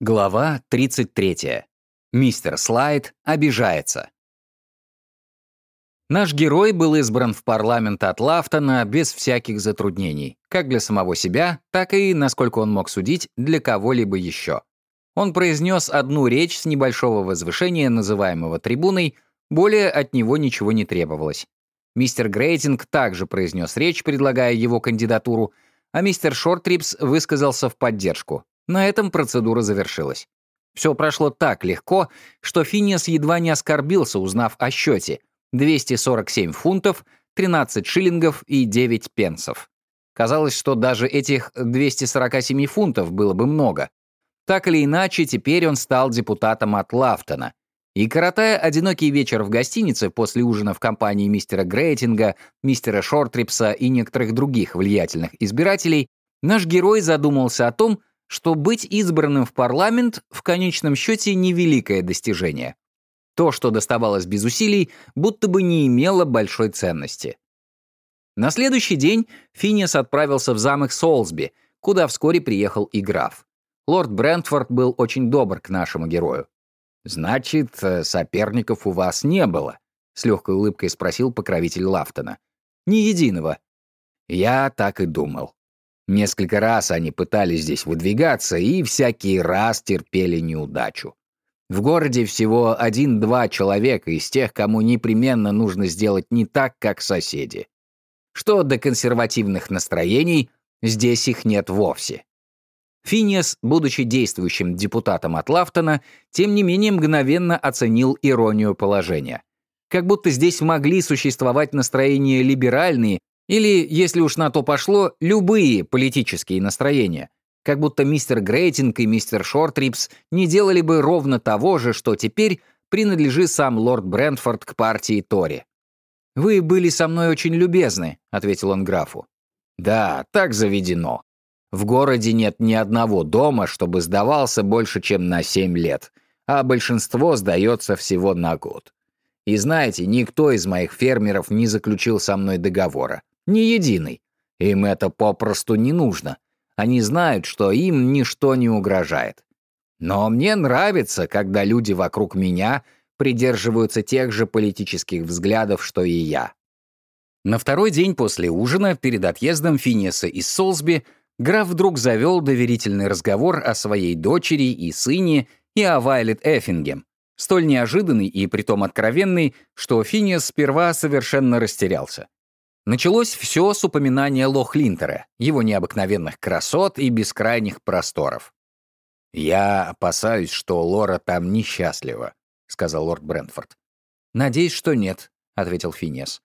Глава 33. Мистер Слайд обижается. Наш герой был избран в парламент от Лафтона без всяких затруднений, как для самого себя, так и, насколько он мог судить, для кого-либо еще. Он произнес одну речь с небольшого возвышения, называемого трибуной, более от него ничего не требовалось. Мистер Грейтинг также произнес речь, предлагая его кандидатуру, а мистер Шортрипс высказался в поддержку. На этом процедура завершилась. Все прошло так легко, что Финиас едва не оскорбился, узнав о счете — 247 фунтов, 13 шиллингов и 9 пенсов. Казалось, что даже этих 247 фунтов было бы много. Так или иначе, теперь он стал депутатом от Лафтона. И, коротая одинокий вечер в гостинице после ужина в компании мистера Грейтинга, мистера Шортрипса и некоторых других влиятельных избирателей, наш герой задумался о том, что быть избранным в парламент в конечном счете невеликое достижение. То, что доставалось без усилий, будто бы не имело большой ценности. На следующий день Финиас отправился в замок Солсби, куда вскоре приехал и граф. Лорд Брентфорд был очень добр к нашему герою. «Значит, э, соперников у вас не было?» — с легкой улыбкой спросил покровитель Лафтона. «Ни единого». «Я так и думал. Несколько раз они пытались здесь выдвигаться и всякий раз терпели неудачу. В городе всего один-два человека из тех, кому непременно нужно сделать не так, как соседи. Что до консервативных настроений, здесь их нет вовсе. Финиас, будучи действующим депутатом от Лафтона, тем не менее мгновенно оценил иронию положения. Как будто здесь могли существовать настроения либеральные или, если уж на то пошло, любые политические настроения. Как будто мистер Грейтинг и мистер Шортрипс не делали бы ровно того же, что теперь принадлежит сам лорд Брентфорд к партии Тори. «Вы были со мной очень любезны», — ответил он графу. «Да, так заведено. В городе нет ни одного дома, чтобы сдавался больше, чем на семь лет, а большинство сдается всего на год. И знаете, никто из моих фермеров не заключил со мной договора. Ни единый. Им это попросту не нужно. Они знают, что им ничто не угрожает. Но мне нравится, когда люди вокруг меня придерживаются тех же политических взглядов, что и я. На второй день после ужина, перед отъездом Финиаса из Солсби, граф вдруг завел доверительный разговор о своей дочери и сыне и о Вайлет Эффингем, столь неожиданный и притом откровенный, что Финиас сперва совершенно растерялся. Началось все с упоминания Лох-Линтера, его необыкновенных красот и бескрайних просторов. «Я опасаюсь, что Лора там несчастлива», — сказал лорд Брентфорд. «Надеюсь, что нет», — ответил Финес.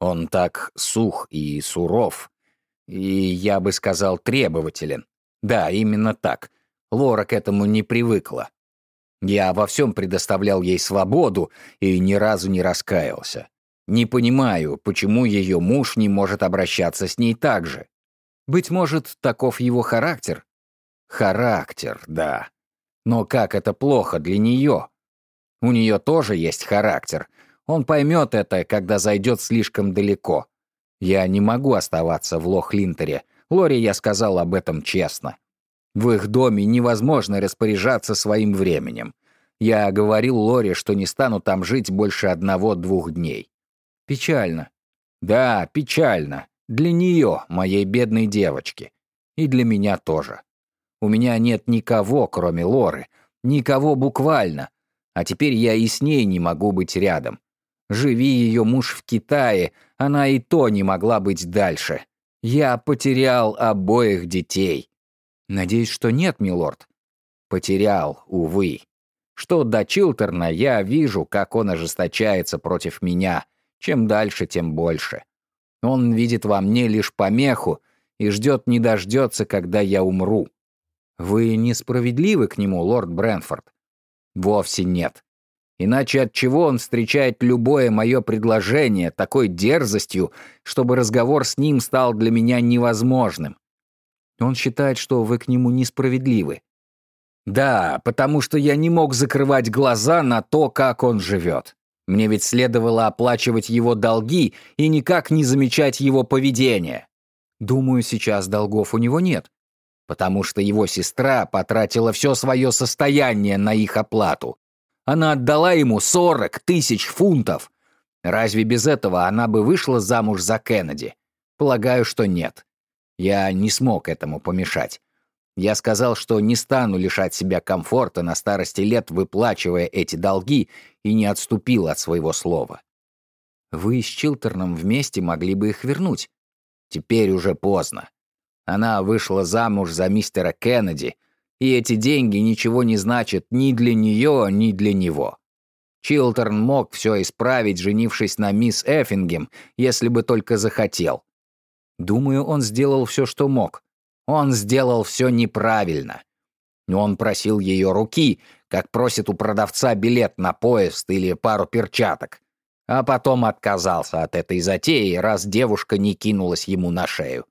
«Он так сух и суров, и, я бы сказал, требователен. Да, именно так. Лора к этому не привыкла. Я во всем предоставлял ей свободу и ни разу не раскаялся. Не понимаю, почему ее муж не может обращаться с ней так же. Быть может, таков его характер? Характер, да. Но как это плохо для нее? У нее тоже есть характер. Он поймет это, когда зайдет слишком далеко. Я не могу оставаться в Лох-Линтере. Лори я сказал об этом честно. В их доме невозможно распоряжаться своим временем. Я говорил Лори, что не стану там жить больше одного-двух дней. Печально. Да, печально. Для нее, моей бедной девочки. И для меня тоже. У меня нет никого, кроме Лоры. Никого буквально. А теперь я и с ней не могу быть рядом. Живи ее муж в Китае, она и то не могла быть дальше. Я потерял обоих детей. Надеюсь, что нет, милорд. Потерял, увы. Что до Чилтерна, я вижу, как он ожесточается против меня, чем дальше, тем больше. Он видит во мне лишь помеху и ждет не дождется, когда я умру. Вы несправедливы к нему, лорд Брэнфорд? Вовсе нет. Иначе от чего он встречает любое мое предложение такой дерзостью, чтобы разговор с ним стал для меня невозможным? Он считает, что вы к нему несправедливы. Да, потому что я не мог закрывать глаза на то, как он живет. Мне ведь следовало оплачивать его долги и никак не замечать его поведение. Думаю, сейчас долгов у него нет. потому что его сестра потратила все свое состояние на их оплату. Она отдала ему 40 тысяч фунтов. Разве без этого она бы вышла замуж за Кеннеди? Полагаю, что нет. Я не смог этому помешать. Я сказал, что не стану лишать себя комфорта на старости лет, выплачивая эти долги, и не отступил от своего слова. Вы с Чилтерном вместе могли бы их вернуть. Теперь уже поздно. Она вышла замуж за мистера Кеннеди, и эти деньги ничего не значат ни для нее, ни для него. Чилтерн мог все исправить, женившись на мисс Эффингем, если бы только захотел. Думаю, он сделал все, что мог. Он сделал все неправильно. Он просил ее руки, как просит у продавца билет на поезд или пару перчаток. А потом отказался от этой затеи, раз девушка не кинулась ему на шею.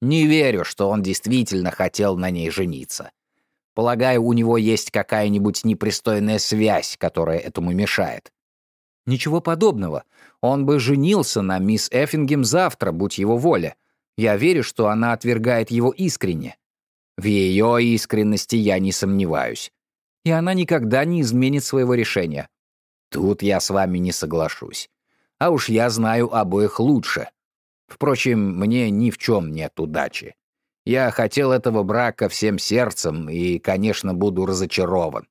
Не верю, что он действительно хотел на ней жениться. Полагаю, у него есть какая-нибудь непристойная связь, которая этому мешает. Ничего подобного. Он бы женился на мисс Эффингем завтра, будь его воля. Я верю, что она отвергает его искренне. В ее искренности я не сомневаюсь. И она никогда не изменит своего решения. Тут я с вами не соглашусь. А уж я знаю обоих лучше. Впрочем, мне ни в чем нет удачи. Я хотел этого брака всем сердцем и, конечно, буду разочарован.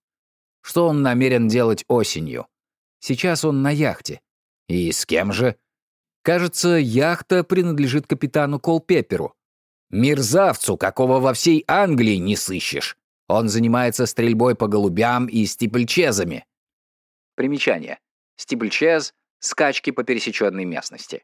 Что он намерен делать осенью? Сейчас он на яхте. И с кем же? Кажется, яхта принадлежит капитану Колпепперу. Мерзавцу, какого во всей Англии не сыщешь. Он занимается стрельбой по голубям и стипльчезами. Примечание. Стипльчез — скачки по пересеченной местности.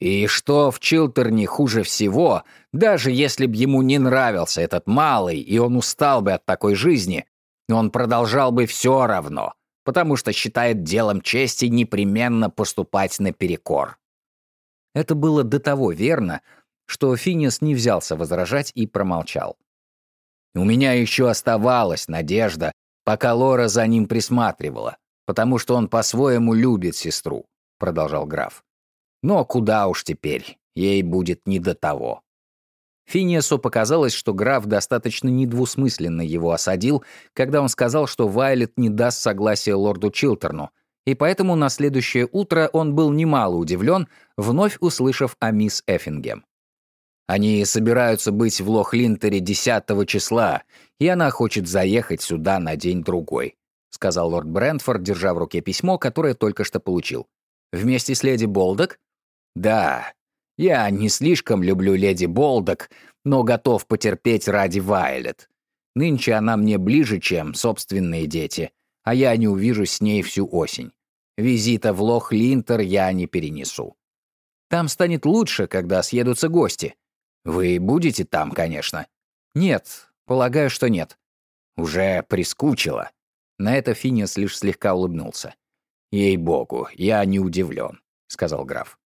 И что в Чилтерне хуже всего, даже если б ему не нравился этот малый, и он устал бы от такой жизни, он продолжал бы все равно, потому что считает делом чести непременно поступать наперекор. Это было до того верно, что Финиас не взялся возражать и промолчал. «У меня еще оставалась надежда, пока Лора за ним присматривала, потому что он по-своему любит сестру», — продолжал граф. Но куда уж теперь, ей будет не до того. Финиасу показалось, что граф достаточно недвусмысленно его осадил, когда он сказал, что Вайлет не даст согласия лорду Чилтерну, и поэтому на следующее утро он был немало удивлен, вновь услышав о мисс Эффингем. Они собираются быть в Лох-Линтере 10 числа, и она хочет заехать сюда на день-другой», — сказал лорд Брентфорд, держа в руке письмо, которое только что получил. «Вместе с леди Болдок?» Да, я не слишком люблю леди Болдок, но готов потерпеть ради Вайлет. Нынче она мне ближе, чем собственные дети, а я не увижусь с ней всю осень. Визита в Лох-Линтер я не перенесу. Там станет лучше, когда съедутся гости. Вы будете там, конечно. Нет, полагаю, что нет. Уже прискучило. На это Финиас лишь слегка улыбнулся. «Ей-богу, я не удивлен», — сказал граф.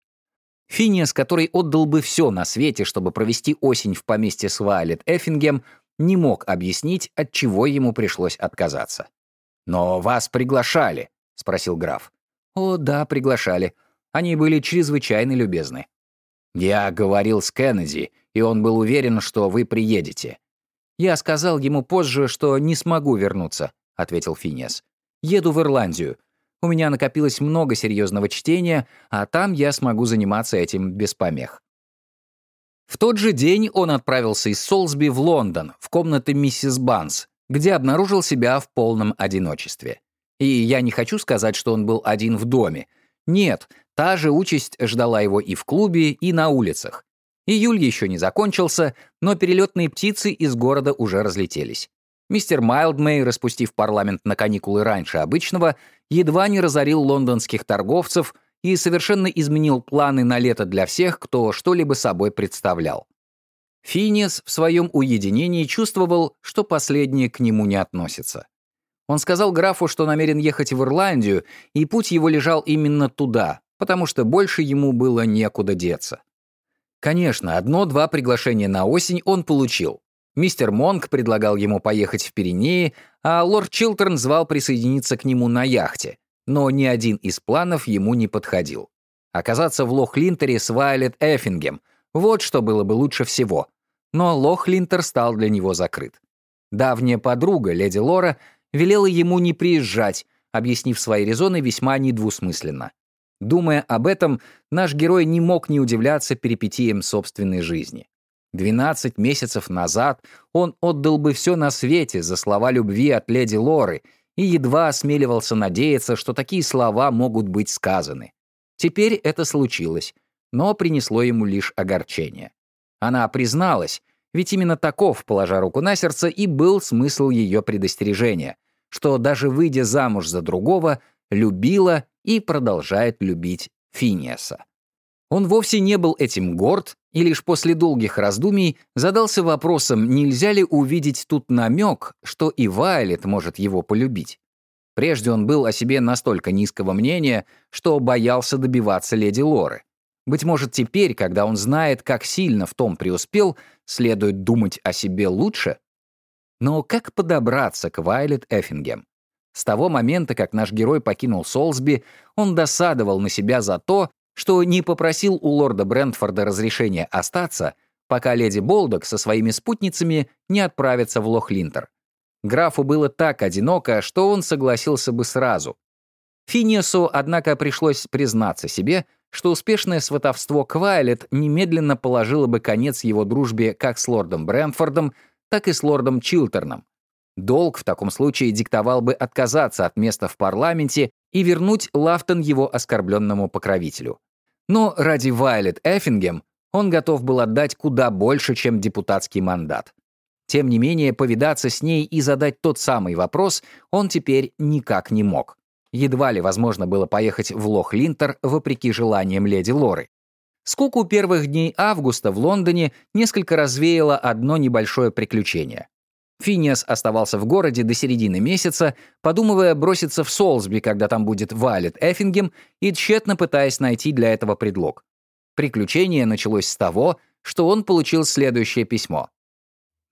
Финиас, который отдал бы все на свете, чтобы провести осень в поместье Свайлет Эффингем, не мог объяснить, от чего ему пришлось отказаться. «Но вас приглашали», — спросил граф. «О, да, приглашали. Они были чрезвычайно любезны». «Я говорил с Кеннеди, и он был уверен, что вы приедете». «Я сказал ему позже, что не смогу вернуться», — ответил Финиас. «Еду в Ирландию. У меня накопилось много серьезного чтения, а там я смогу заниматься этим без помех. В тот же день он отправился из Солсби в Лондон, в комнаты миссис Банс, где обнаружил себя в полном одиночестве. И я не хочу сказать, что он был один в доме. Нет, та же участь ждала его и в клубе, и на улицах. Июль еще не закончился, но перелетные птицы из города уже разлетелись. Мистер Майлдмей, распустив парламент на каникулы раньше обычного, едва не разорил лондонских торговцев и совершенно изменил планы на лето для всех, кто что-либо собой представлял. Финиас в своем уединении чувствовал, что последнее к нему не относится. Он сказал графу, что намерен ехать в Ирландию, и путь его лежал именно туда, потому что больше ему было некуда деться. Конечно, одно-два приглашения на осень он получил, Мистер Монк предлагал ему поехать в Пиренеи, а лорд Чилтерн звал присоединиться к нему на яхте, но ни один из планов ему не подходил. Оказаться в Лох-Линтере с Вайлет Эффингем — вот что было бы лучше всего. но Лохлинтер стал для него закрыт. Давняя подруга, леди Лора, велела ему не приезжать, объяснив свои резоны весьма недвусмысленно. Думая об этом, наш герой не мог не удивляться перипетиям собственной жизни. 12 месяцев назад он отдал бы все на свете за слова любви от леди Лоры и едва осмеливался надеяться, что такие слова могут быть сказаны. Теперь это случилось, но принесло ему лишь огорчение. Она призналась, ведь именно таков, положа руку на сердце, и был смысл ее предостережения, что даже выйдя замуж за другого, любила и продолжает любить Финиаса. Он вовсе не был этим горд и лишь после долгих раздумий задался вопросом, нельзя ли увидеть тут намек, что и Вайлет может его полюбить. Прежде он был о себе настолько низкого мнения, что боялся добиваться леди Лоры. Быть может, теперь, когда он знает, как сильно в том преуспел, следует думать о себе лучше? Но как подобраться к Вайлет Эффингем? С того момента, как наш герой покинул Солсби, он досадовал на себя за то, что не попросил у лорда Брентфорда разрешения остаться, пока леди Болдок со своими спутницами не отправится в Лохлинтер. Графу было так одиноко, что он согласился бы сразу. Финиасу, однако, пришлось признаться себе, что успешное сватовство Квайлет немедленно положило бы конец его дружбе как с лордом Брентфордом, так и с лордом Чилтерном. Долг в таком случае диктовал бы отказаться от места в парламенте и вернуть Лафтон его оскорбленному покровителю. Но ради Вайлет Эффингем он готов был отдать куда больше, чем депутатский мандат. Тем не менее, повидаться с ней и задать тот самый вопрос он теперь никак не мог. Едва ли возможно было поехать в Лох-Линтер вопреки желаниям леди Лоры. Скуку первых дней августа в Лондоне несколько развеяло одно небольшое приключение. Финиас оставался в городе до середины месяца, подумывая броситься в Солсби, когда там будет Вайлет Эффингем, и тщетно пытаясь найти для этого предлог. Приключение началось с того, что он получил следующее письмо.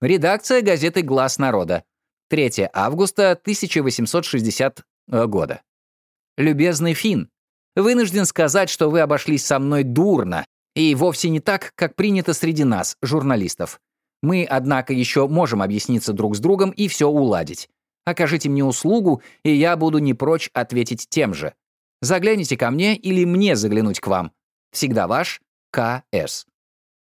Редакция газеты «Глаз народа». 3 августа 1860 э, года. «Любезный Фин, вынужден сказать, что вы обошлись со мной дурно, и вовсе не так, как принято среди нас, журналистов. Мы, однако, еще можем объясниться друг с другом и все уладить. Окажите мне услугу, и я буду не прочь ответить тем же. Загляните ко мне или мне заглянуть к вам. Всегда ваш К.С.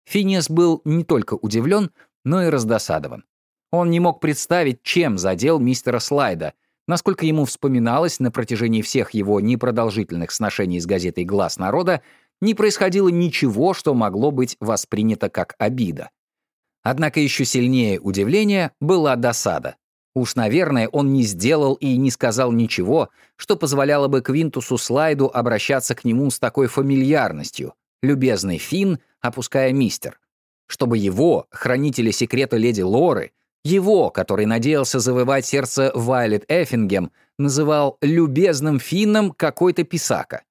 Финиас был не только удивлен, но и раздосадован. Он не мог представить, чем задел мистера Слайда. Насколько ему вспоминалось, на протяжении всех его непродолжительных сношений с газетой «Глаз народа» не происходило ничего, что могло быть воспринято как обида. Однако еще сильнее удивления была досада. Уж, наверное, он не сделал и не сказал ничего, что позволяло бы Квинтусу Слайду обращаться к нему с такой фамильярностью. Любезный Финн, опуская мистер. Чтобы его, хранителя секрета леди Лоры, его, который надеялся завоевать сердце Вайлет Эффингем, называл «любезным Финном» какой-то писака.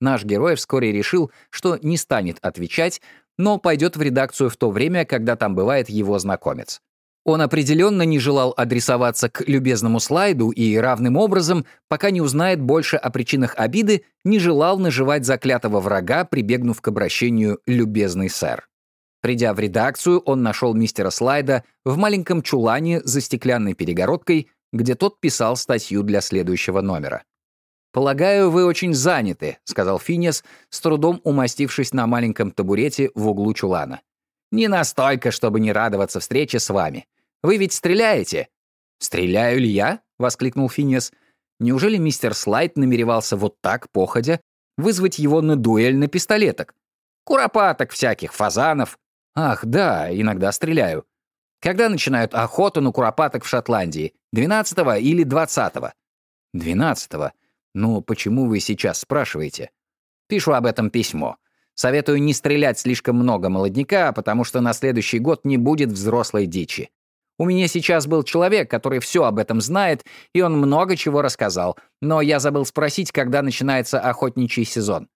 Наш герой вскоре решил, что не станет отвечать, но пойдет в редакцию в то время, когда там бывает его знакомец. Он определенно не желал адресоваться к любезному слайду и равным образом, пока не узнает больше о причинах обиды, не желал наживать заклятого врага, прибегнув к обращению «любезный сэр». Придя в редакцию, он нашел мистера Слайда в маленьком чулане за стеклянной перегородкой, где тот писал статью для следующего номера. «Полагаю, вы очень заняты», — сказал Финес, с трудом умастившись на маленьком табурете в углу чулана. «Не настолько, чтобы не радоваться встрече с вами. Вы ведь стреляете?» «Стреляю ли я?» — воскликнул Финес. «Неужели мистер Слайд намеревался вот так, походя, вызвать его на дуэль на пистолеток? Куропаток всяких, фазанов. Ах, да, иногда стреляю. Когда начинают охоту на куропаток в Шотландии? 12 или 20 -го? 12 -го. «Ну, почему вы сейчас спрашиваете?» «Пишу об этом письмо. Советую не стрелять слишком много молодняка, потому что на следующий год не будет взрослой дичи. У меня сейчас был человек, который все об этом знает, и он много чего рассказал, но я забыл спросить, когда начинается охотничий сезон.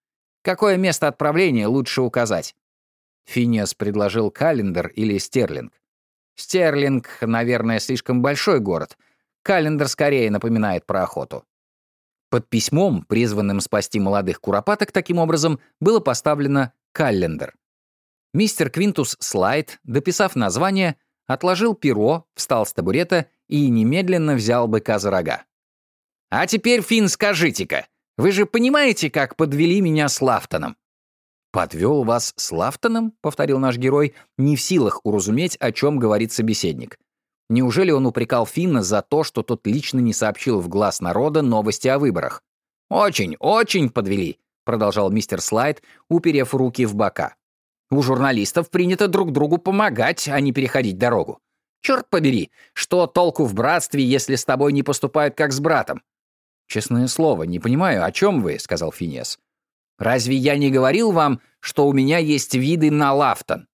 Какое место отправления лучше указать?» Финиас предложил Календер или Стерлинг. Стерлинг, наверное, слишком большой город. Календер скорее напоминает про охоту. Под письмом, призванным спасти молодых куропаток таким образом, было поставлено «Каллендер». Мистер Квинтус Слайд, дописав название, отложил перо, встал с табурета и немедленно взял быка за рога. «А теперь, Финн, скажите-ка, вы же понимаете, как подвели меня с Лафтоном?» «Подвел вас с Лафтоном?» — повторил наш герой, не в силах уразуметь, о чем говорит собеседник. Неужели он упрекал Финна за то, что тот лично не сообщил в глаз народа новости о выборах? «Очень, очень подвели», — продолжал мистер Слайд, уперев руки в бока. «У журналистов принято друг другу помогать, а не переходить дорогу. Черт побери, что толку в братстве, если с тобой не поступают как с братом?» «Честное слово, не понимаю, о чем вы», — сказал Финес. «Разве я не говорил вам, что у меня есть виды на Лафтон?»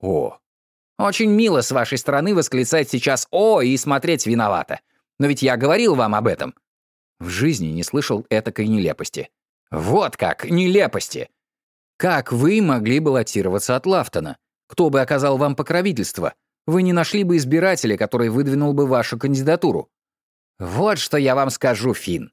«О, очень мило с вашей стороны восклицать сейчас «О!» и смотреть виновато. Но ведь я говорил вам об этом. В жизни не слышал этакой нелепости. Вот как, нелепости! Как вы могли баллотироваться от Лафтона? Кто бы оказал вам покровительство? Вы не нашли бы избирателя, который выдвинул бы вашу кандидатуру. Вот что я вам скажу, Финн.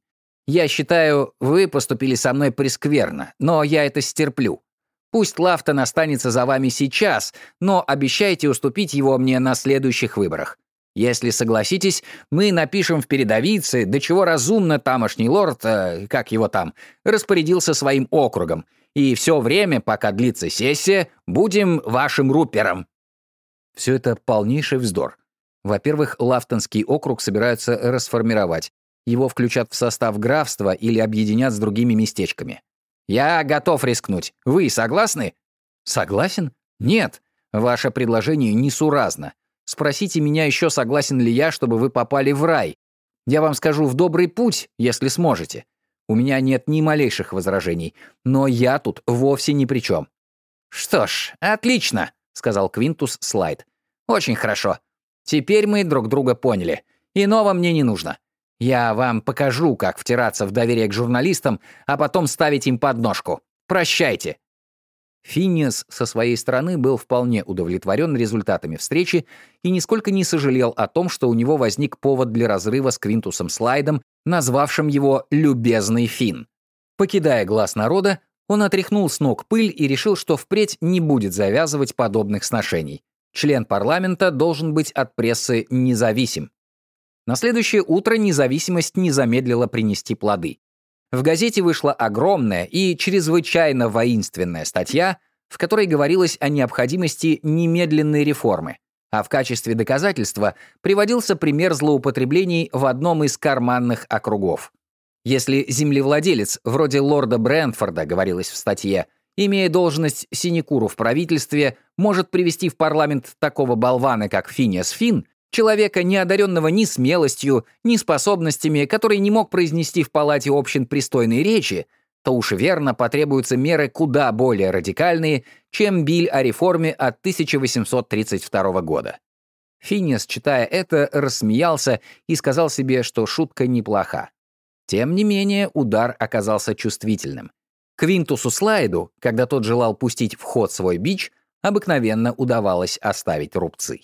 Я считаю, вы поступили со мной прескверно, но я это стерплю. Пусть Лафтон останется за вами сейчас, но обещайте уступить его мне на следующих выборах. Если согласитесь, мы напишем в передовице, до чего разумно тамошний лорд, э, как его там, распорядился своим округом. И все время, пока длится сессия, будем вашим рупером». Все это полнейший вздор. Во-первых, Лафтонский округ собираются расформировать. Его включат в состав графства или объединят с другими местечками. «Я готов рискнуть. Вы согласны?» «Согласен? Нет. Ваше предложение несуразно. Спросите меня еще, согласен ли я, чтобы вы попали в рай. Я вам скажу в добрый путь, если сможете. У меня нет ни малейших возражений, но я тут вовсе ни при чем». «Что ж, отлично», — сказал Квинтус Слайд. «Очень хорошо. Теперь мы друг друга поняли. Иного мне не нужно. Я вам покажу, как втираться в доверие к журналистам, а потом ставить им подножку. Прощайте». Финниас со своей стороны был вполне удовлетворен результатами встречи и нисколько не сожалел о том, что у него возник повод для разрыва с Квинтусом Слайдом, назвавшим его «любезный Фин». Покидая глаз народа, он отряхнул с ног пыль и решил, что впредь не будет завязывать подобных сношений. Член парламента должен быть от прессы независим. На следующее утро независимость не замедлила принести плоды. В газете вышла огромная и чрезвычайно воинственная статья, в которой говорилось о необходимости немедленной реформы, а в качестве доказательства приводился пример злоупотреблений в одном из карманных округов. Если землевладелец, вроде лорда Брэнфорда, говорилось в статье, имея должность синекуру в правительстве, может привести в парламент такого болвана, как Финиас Фин, Человека, не одаренного ни смелостью, ни способностями, который не мог произнести в палате общин пристойной речи, то уж верно потребуются меры куда более радикальные, чем биль о реформе от 1832 года. Финес, читая это, рассмеялся и сказал себе, что шутка неплоха. Тем не менее, удар оказался чувствительным. Квинтусу Слайду, когда тот желал пустить в ход свой бич, обыкновенно удавалось оставить рубцы.